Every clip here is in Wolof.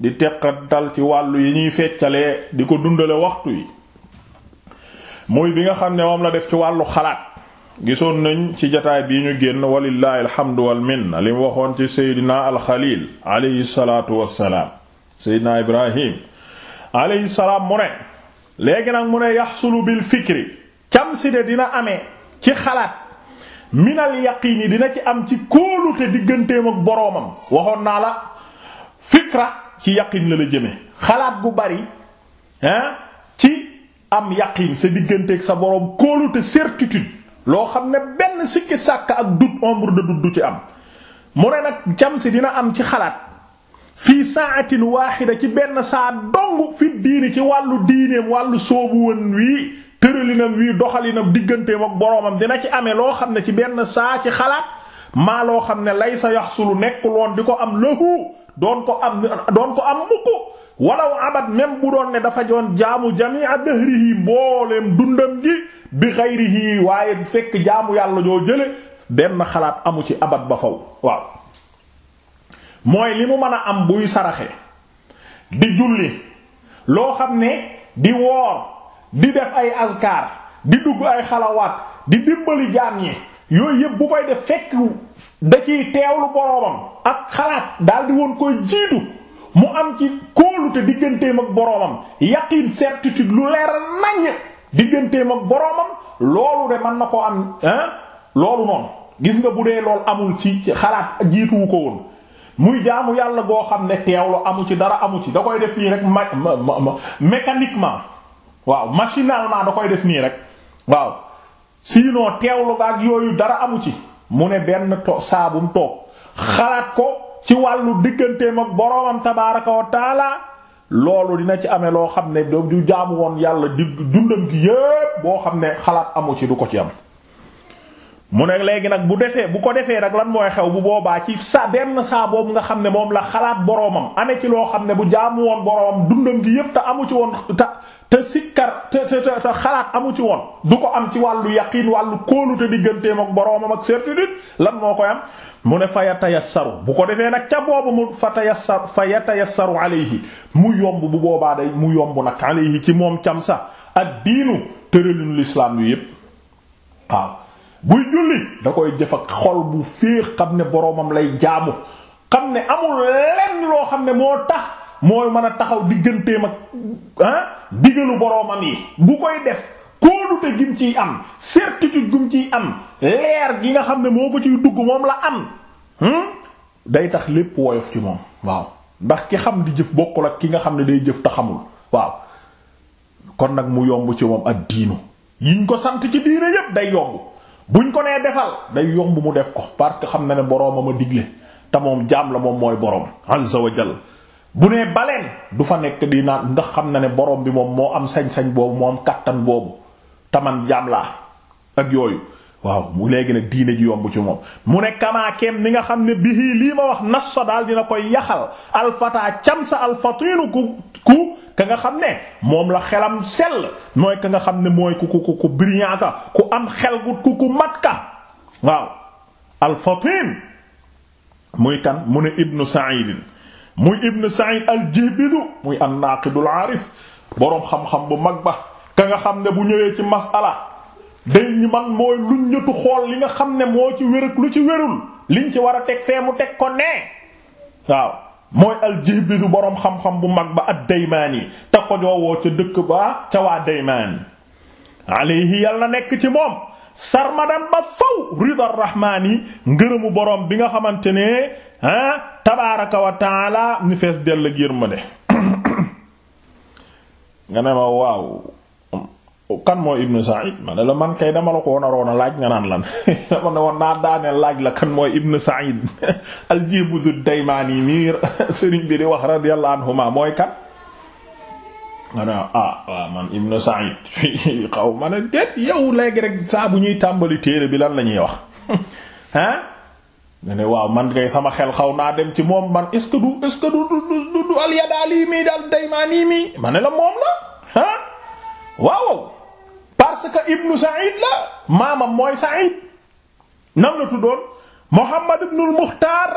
di teqantal ci wàllu yi ñuy feccalee di ko dundale waxtu yi muy bi nga xam ne moom la def ci wàllu xalaat gisoon nañ ci jataay bi ñu génn walillahi alhamdu wal minna li mu waxoon ci seydina alxalil alayhi salaatu wassalaam seydina ibrahim alayhi salaam mu ne léegi nag mu ne yaxsulu bil fikri cam si de dina amee ci xalaat minal yaqiini dina ci am ci kóolute digganteem ak boroomam waxoon naa la fikra ci yaqin la la jëme xalaat gu bari ah ci am yaqin sa digganteeg sa boroom kóolute certitude loo xam ne benn sikki sàkk ak doute ombre de doute du ci am mu ne nag jam si dina am ci xalaat fii saatin waaxida ci benn saa dong fi diini ci wàllu diineem wàllu soobu woon wii tëralinam wii doxalinam digganteem ak boroomam dina ci amee loo xam ne ci benn saa ci xalaat maa loo xam ne lay sa yaxsulu nekkul woon di ko am lahu doon ko am doon ko am mukk walaw abad même bu doon ne dafa joon jaamu jami'a dahrihi mbooleem dundam gi bi xayrihi waaye fekk jaamu yàlla joo jële benn xalaat amu ci abat ba faw waaw mooy li mu mën a am buy saraxe di julli loo xam ne di woor di def ay azkar di dugg ay xalawaat di dimbali jaam yi yooyu yëpp bu koy def fekk da ciy teewlu boroomam ak xalaat daal di woon koy jiitu mu am ci kóolute digganteem ak boroomam yaqin certitude lu leer naññ digganteem ak boroomam loolu de mën na ko am hein loolu noonu gis nga bu dee loolu amul ci xalaat jiituwu ko woon muy jaamu yàlla goo xam ne teewlu amu ci dara amu ci da koy def nii rek ma mécaniquement waaw machinalement da koy def nii rek waaw sinon teewlu ak yooyu dara amu ci mu ne benn to saabum toog xalaat ko ci wàllu digganteem ak boroomam tabaaraka wa taala loolu dina ci amee loo xam ne du jaamu woon yàlla di dundam gi yépp boo xam ne xalaat amu ci du ko ci am mu ne léegi nag bu defee bu ko defee nag lan mooy xew bu boobaa ci sa benn saa boobu nga xam ne moom la xalaat boroomam amee ci loo xam ne bu jaamu woon boroomam dundam gi yépp te amu ci woon te te sikkar te te te xalaat amu ci woon du ko am ci wàllu yaqiin wàllu kóolute digganteem ak boroomam ak certitude lan moo koy am mu ne fa yatayassaru bu ko defee nag ca boobu mu fa tayassaru fa yatayassaru alayhi mu yomb bu boobaa day mu yomb nag alayhi ci moom cam sa ak diinu tëralinu l'islam yu yépp waaw buy julli da koy jëf ak xol bu féex xam ne boroomam lay jaamu xam ne amul lenn loo xam ne moo tax mooy mën a taxaw digganteem ak ah digalu boroomam yi bu koy def kóolute gim ciy am certitude gum ciy am leer gi nga xam ne moo ko ciy dugg moom la am hmm? day tax lépp woyof ci moom waaw ndax ki xam di jëf bokkul ak ki nga xam ne day jëf te xamul waaw kon nag mu yomb ci moom ak diinu yiñ ko sant ci diine yépp day yomb buñ ko nee defal day yomb mu def ko parce que xam na ne boroomam a digle te moom jaam la moom mooy boroom azza wa jalla bu nee baleen du fa nekk di naan ndax xam na ne boroom bi moom moo am sañ-sañ boobu moo am kàttan boobu taman jaam laa ak yooyu waaw mu léegi nag diine ji yomb ci moom mu ne kamaakeem ni nga xam ne bihi lii ma wax nas sa daal dina koy yaxal alfataa cam sa alfatinu ku ku ka nga xam ne moom la xelam sell mooy ka nga xam ne mooy ku ku ku ku brillant ka ku am xel gu ku ku mat ka waaw alfatin muy kan mu ne ibnu Sa'id muy ibnu Sa'id al-Jihbidu muy an-Naqidul Arif boroom xam-xam bu mag ba ka nga xam ne bu ñëwee ci masala day ñi man mooy luñ ñëtu xool li nga xam ne moo ci wér lu ci wérul liñ ci war a teg fee mu teg ko nee waaw mooy al-Jihbidu boroom xam-xam bu mag ba ad-Daymaani te ko joowoo ca dëkk ba ca waa Daymaan alayhi yàlla nekk ci moom sarmadan ba faw rida rahmaani ngërëmu borom bi nga xamante ne ah tabaaraka wa taala ni fees dell ak yërmande nga ne ma waaw kan moo ibnu Sa'id ma ne la man kay dama la ko naroon a laaj nga naan lan dama ne woon naa daaneel laaj la kan mooy ibnu Sa'id al-Jibudu Daymaani miir sëriñ bi di wax radiyallahu anhuma mooy kan nga ne ah waaw man Ibn Sa'id xaw ma ne déet yow léegi rek saa bu ñuy tàmbali téere bi lan la ñuy wax ah nga ne waaw man kay sama xel xaw naa dem ci moom man est-ce que du est-ce que du du du al-Yadaali mi daal Daymaani mi ma ne la moom la ah waaw parce que Ibn Sa'id la maamam mooy Sa'id nan la tuddoon Muhammad ibn al-Mukhtar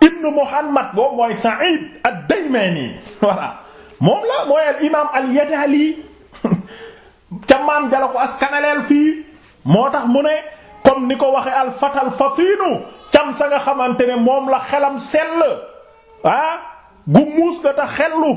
ibn Muhammad boobu mooy Sa'id ad-Daymani voilà moom la mooy al imaam al-Yadali ca maam jala ko askanaleel fii moo tax mu ne comme ni ko waxe al fatal fatinu cam sa nga xamante ne moom la xelam sell ah gu muus ga ta xellu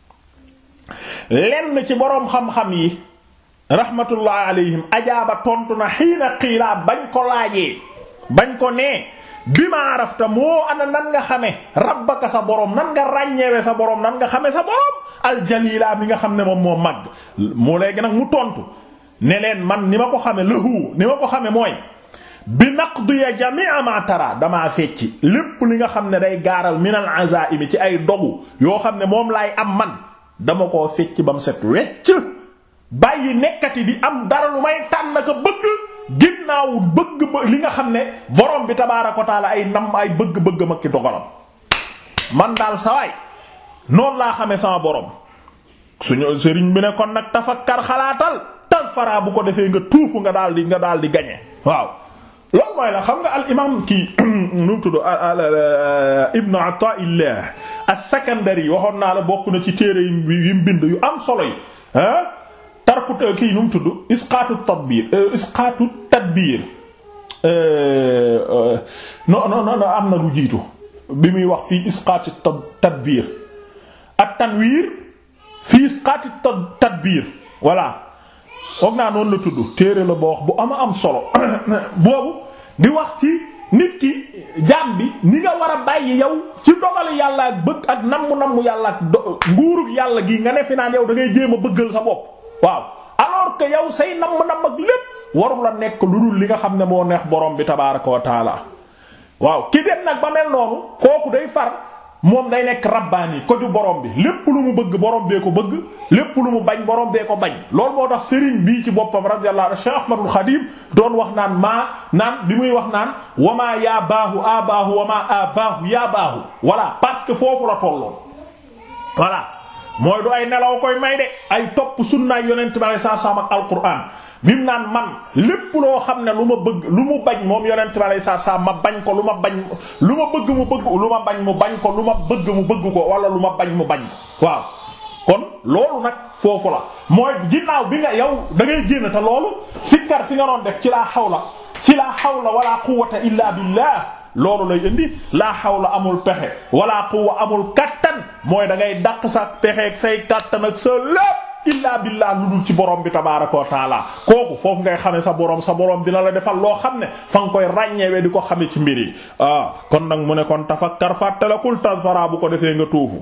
lenn ci boroom xam-xam yi rahmatullah alayhim ajaaba tontu na xiina xiilaa bañ ko laajee bañ ko nee bi ma arafta moo ana nan nga xame rabbaka sa borom nan nga ràññeewe sa borom nan nga xame sa borom aljalila mi nga xam ne moom moo màgg moo léegi nag mu tontu ne leen man ni ma ko xame lahu ni ma ko xame mooy bi naqdiya jami'a ma tara damaa fecci lépp li nga xam ne day gaaral min al azaimi ci ay dogu yoo xam ne moom laay am man dama koo fecc ba mu set wecc bàyyi nekkati di am dara lu may tànn ka bëgg ginnaaw bëgg ba li nga xam ne borom bi tabaaraka wa taala ay nam ay bëgg-bëgg ma ki dogalam man daal sawaay noonu laa xamee sama borom suñu sëriñ bi ne kon nag tafakkar xalaatal tal faraa bu ko defee nga tuufu nga daal di nga daal di gañe waaw loolu mooy la xam nga al imam kii nu mu tudd ibnu ataillah as-Sakandari waxoon naa la bokk na ci téere yi mu bind yu am solo yi ah tarku euh, kii nu mu tudd isqaatu tadbir euh, isqaatu tadbir euh, non non non am na lu jiitu bi muy wax fii isqaatu tadbir at tanwiir fii isqaati tadbiir voilà foog naa noonu la tudd téere la boo wax bu ama am solo boobu di wax ci nit ki jaam bi ni nga war a bàyyi yow ci dogal yàlla ak bëgg ak namm namm yàlla ak nguurug yàlla gi nga ne fi naan yow da ngay jéem a bëggal sa bopp waaw alors que yow say namm namm ak lépp warul a nekk lu dul li nga xam ne moo neex borom bi tabaaraka wa waaw ki dem nag ba mel noonu kooku day far moom day nekk rabbaani ko ju borom bi lépp lu mu bëgg borom bee ko bëgg lépp lu mu bañ borom bee ko bañ loolu moo tax sëriñ bii ci boppam radiyallahu anhu Cheikh Ahmadul Xadim doon wax naan maa naan bi muy wax naan wamaa yaa baahu abaahu wamaa abaahu yaa baahu voilà parce que foofu la tolloon voilà mooy du ay nelaw koy may de ay topp sunnaay yonent bi alei satu salaam ak alquran mim naan man lépp loo xam ne lu ma bëgg lu mu bañ moom yonent bi alei satu salaam ma bañ ko lu ma bañ lu ma bëgg mu bëgg lu ma bañ mu bañ ko lu ma bëgg mu bëgg ko wala lu ma bañ mu bañ ko waaw kon loolu nag foofu la mooy ginnaaw bi nga yow da ngay génn te loolu sikkar si nga doon def ci laa xawla ci laa xawla wala quwwata illa billah loolu lay indi laa xawla amul pexe wala quwwa amul kattan mooy da ngay dàq sa pexe ak say kattan ak sa lépp illaa billaa lu dul ci borom bi tabaaraka wa taala kooku foofu ngay xamee sa borom sa borom dina la defal loo xam ne fa nga koy ràññeewee di ko xamee ci mbir yi ah kon nag mu ne kon tafakkar fàttalakul tazfara bu ko defee nga tuufu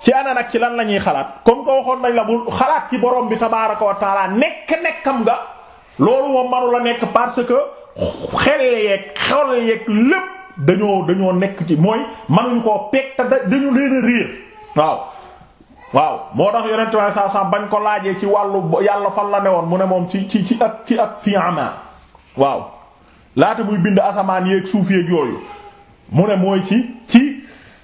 ci ana nag ci lan la ñuy xalaat comme ko waxoon nañ la bu xalaat ci borom bi tabaaraka wa taala nekk nekkam nga loolu moom manu la nekk parce que xel yeeg xol yeeg lépp dañoo dañoo nekk ci mooy manuñ koo peeg te dañu leen a réer waaw. waaw moo tax yonent waaye saa saa bañ ko laajee ci wàllu yàlla fan la ne woon mu ne moom ci ci ci ak ci ak fi ama waaw laata muy bind asamaan yeeg suuf yeeg yooyu mu ne mooy ci ci.